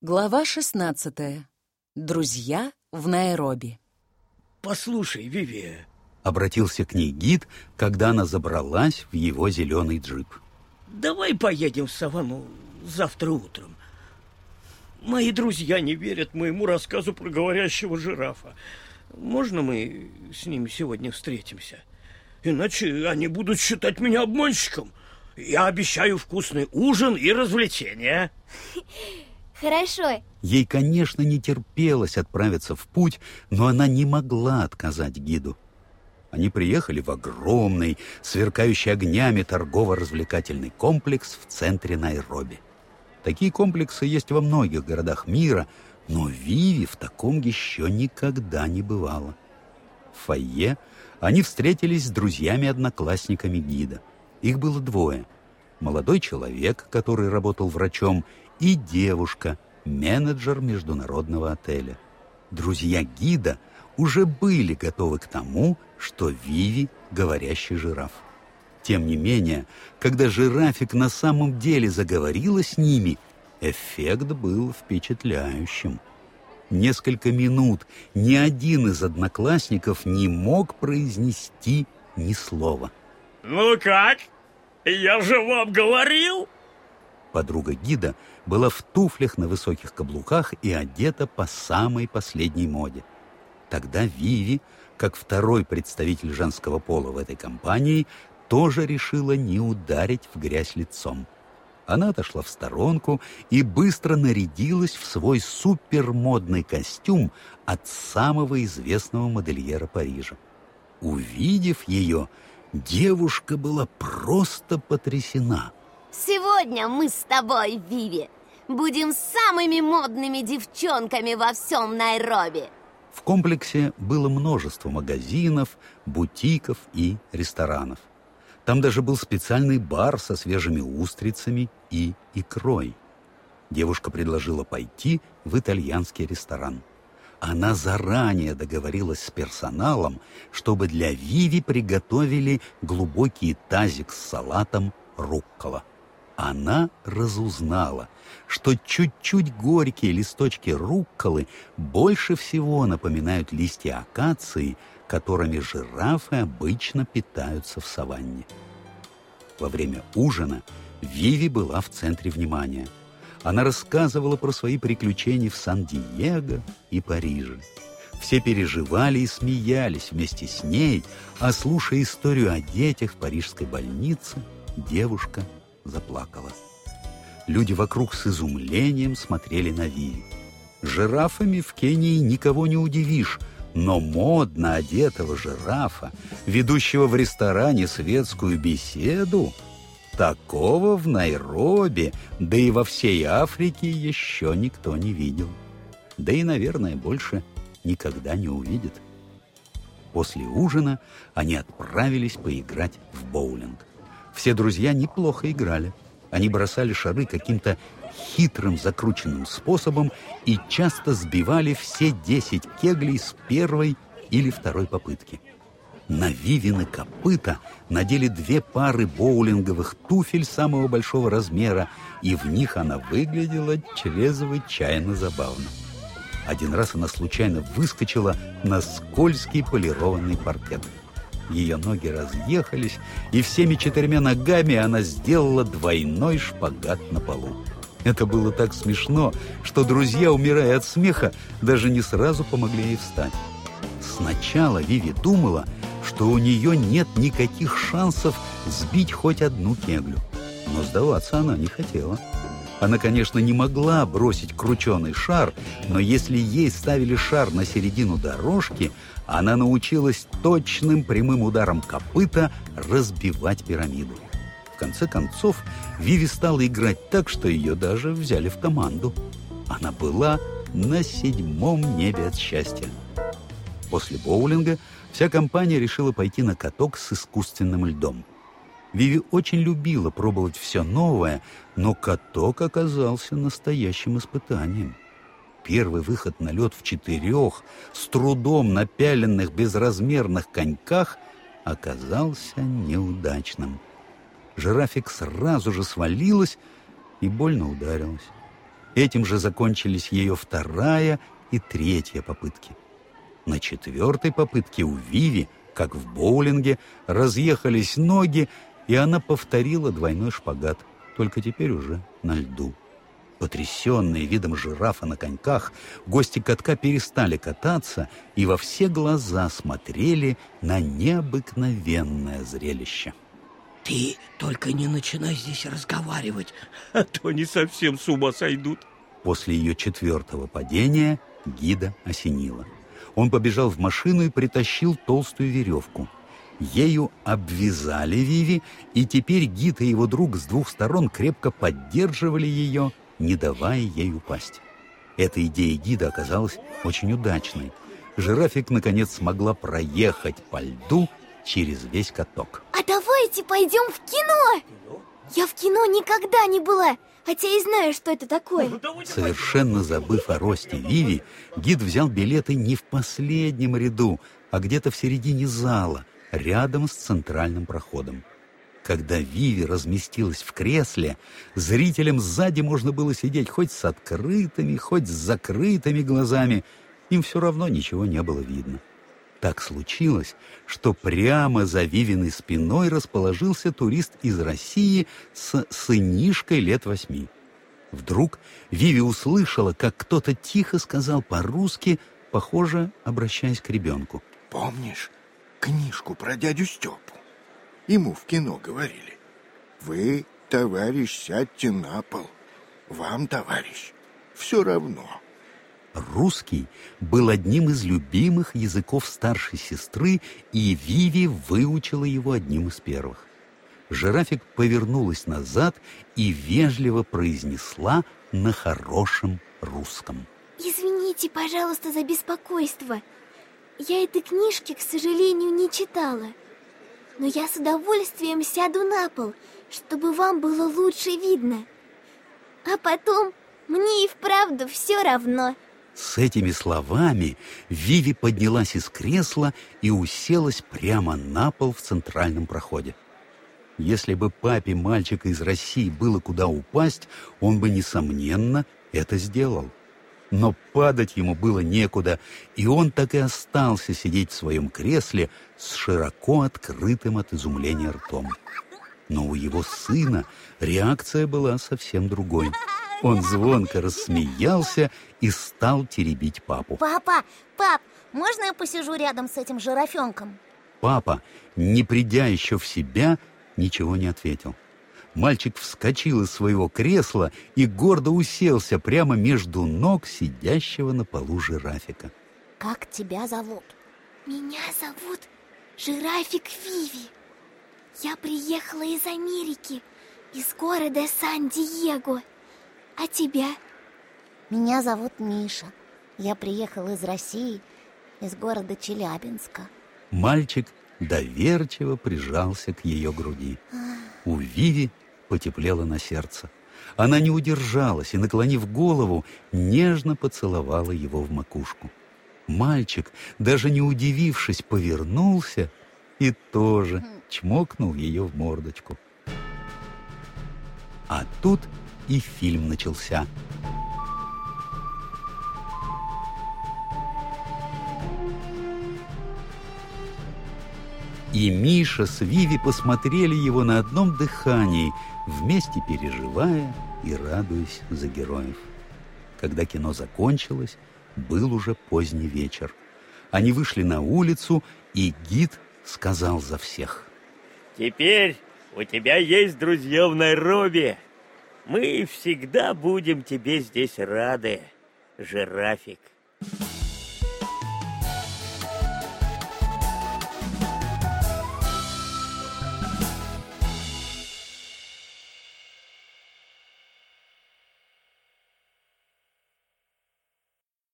Глава 16. Друзья в Найроби. «Послушай, Виви...» — обратился к ней гид, когда она забралась в его зеленый джип. «Давай поедем в Савану завтра утром. Мои друзья не верят моему рассказу про говорящего жирафа. Можно мы с ними сегодня встретимся? Иначе они будут считать меня обманщиком. Я обещаю вкусный ужин и развлечения». Хорошо. Ей, конечно, не терпелось отправиться в путь, но она не могла отказать гиду. Они приехали в огромный, сверкающий огнями торгово-развлекательный комплекс в центре Найроби. Такие комплексы есть во многих городах мира, но Виви в таком еще никогда не бывало. В фойе они встретились с друзьями-одноклассниками гида. Их было двое. Молодой человек, который работал врачом, и девушка, менеджер международного отеля. Друзья гида уже были готовы к тому, что Виви — говорящий жираф. Тем не менее, когда жирафик на самом деле заговорила с ними, эффект был впечатляющим. Несколько минут ни один из одноклассников не мог произнести ни слова. «Ну как? Я же вам говорил!» Подруга гида была в туфлях на высоких каблуках и одета по самой последней моде. Тогда Виви, как второй представитель женского пола в этой компании, тоже решила не ударить в грязь лицом. Она отошла в сторонку и быстро нарядилась в свой супермодный костюм от самого известного модельера Парижа. Увидев ее, девушка была просто потрясена – Сегодня мы с тобой, Виви, будем самыми модными девчонками во всем Найроби. В комплексе было множество магазинов, бутиков и ресторанов. Там даже был специальный бар со свежими устрицами и икрой. Девушка предложила пойти в итальянский ресторан. Она заранее договорилась с персоналом, чтобы для Виви приготовили глубокий тазик с салатом руккола она разузнала, что чуть-чуть горькие листочки рукколы больше всего напоминают листья акации, которыми жирафы обычно питаются в саванне. Во время ужина Виви была в центре внимания. Она рассказывала про свои приключения в Сан-Диего и Париже. Все переживали и смеялись вместе с ней, а слушая историю о детях в парижской больнице, девушка – заплакала. Люди вокруг с изумлением смотрели на Вию. Жирафами в Кении никого не удивишь, но модно одетого жирафа, ведущего в ресторане светскую беседу, такого в Найроби, да и во всей Африке еще никто не видел. Да и, наверное, больше никогда не увидит. После ужина они отправились поиграть в боулинг. Все друзья неплохо играли. Они бросали шары каким-то хитрым закрученным способом и часто сбивали все десять кеглей с первой или второй попытки. На Вивины копыта надели две пары боулинговых туфель самого большого размера, и в них она выглядела чрезвычайно забавно. Один раз она случайно выскочила на скользкий полированный паркет – ее ноги разъехались, и всеми четырьмя ногами она сделала двойной шпагат на полу. Это было так смешно, что друзья, умирая от смеха, даже не сразу помогли ей встать. Сначала Виви думала, что у нее нет никаких шансов сбить хоть одну кеглю. Но сдаваться она не хотела. Она, конечно, не могла бросить крученый шар, но если ей ставили шар на середину дорожки, она научилась точным прямым ударом копыта разбивать пирамиду. В конце концов, Виви стала играть так, что ее даже взяли в команду. Она была на седьмом небе от счастья. После боулинга вся компания решила пойти на каток с искусственным льдом. Виви очень любила пробовать все новое, но каток оказался настоящим испытанием первый выход на лед в четырех, с трудом напяленных безразмерных коньках, оказался неудачным. Жирафик сразу же свалилась и больно ударилась. Этим же закончились ее вторая и третья попытки. На четвертой попытке у Виви, как в боулинге, разъехались ноги, и она повторила двойной шпагат, только теперь уже на льду. Потрясенные видом жирафа на коньках, гости катка перестали кататься и во все глаза смотрели на необыкновенное зрелище. Ты только не начинай здесь разговаривать, а то они совсем с ума сойдут. После ее четвертого падения гида осенило. Он побежал в машину и притащил толстую веревку. Ею обвязали Виви, и теперь гид и его друг с двух сторон крепко поддерживали ее, не давая ей упасть. Эта идея гида оказалась очень удачной. Жирафик, наконец, смогла проехать по льду через весь каток. А давайте пойдем в кино! Я в кино никогда не была, хотя и знаю, что это такое. Совершенно забыв о росте Виви, гид взял билеты не в последнем ряду, а где-то в середине зала, рядом с центральным проходом. Когда Виви разместилась в кресле, зрителям сзади можно было сидеть хоть с открытыми, хоть с закрытыми глазами. Им все равно ничего не было видно. Так случилось, что прямо за Вивиной спиной расположился турист из России с сынишкой лет восьми. Вдруг Виви услышала, как кто-то тихо сказал по-русски, похоже, обращаясь к ребенку. «Помнишь книжку про дядю Степу? Ему в кино говорили. Вы, товарищ, сядьте на пол. Вам, товарищ, все равно». Русский был одним из любимых языков старшей сестры, и Виви выучила его одним из первых. Жирафик повернулась назад и вежливо произнесла на хорошем русском. Извините, пожалуйста, за беспокойство. Я этой книжки, к сожалению, не читала. Но я с удовольствием сяду на пол, чтобы вам было лучше видно. А потом мне и вправду все равно. С этими словами Виви поднялась из кресла и уселась прямо на пол в центральном проходе. Если бы папе мальчика из России было куда упасть, он бы, несомненно, это сделал. Но падать ему было некуда, и он так и остался сидеть в своем кресле с широко открытым от изумления ртом. Но у его сына реакция была совсем другой. Он звонко рассмеялся и стал теребить папу. Папа, пап, можно я посижу рядом с этим жирафенком? Папа, не придя еще в себя, ничего не ответил. Мальчик вскочил из своего кресла и гордо уселся прямо между ног сидящего на полу жирафика. Как тебя зовут? Меня зовут Жирафик Виви. Я приехала из Америки, из города Сан-Диего. А тебя? Меня зовут Миша. Я приехал из России, из города Челябинска. Мальчик доверчиво прижался к ее груди. У Виви потеплело на сердце. Она не удержалась и, наклонив голову, нежно поцеловала его в макушку. Мальчик, даже не удивившись, повернулся и тоже чмокнул ее в мордочку. А тут и фильм начался. И Миша с Виви посмотрели его на одном дыхании, вместе переживая и радуясь за героев. Когда кино закончилось, был уже поздний вечер. Они вышли на улицу, и гид сказал за всех. Теперь у тебя есть друзья в Найроби. Мы всегда будем тебе здесь рады, жирафик.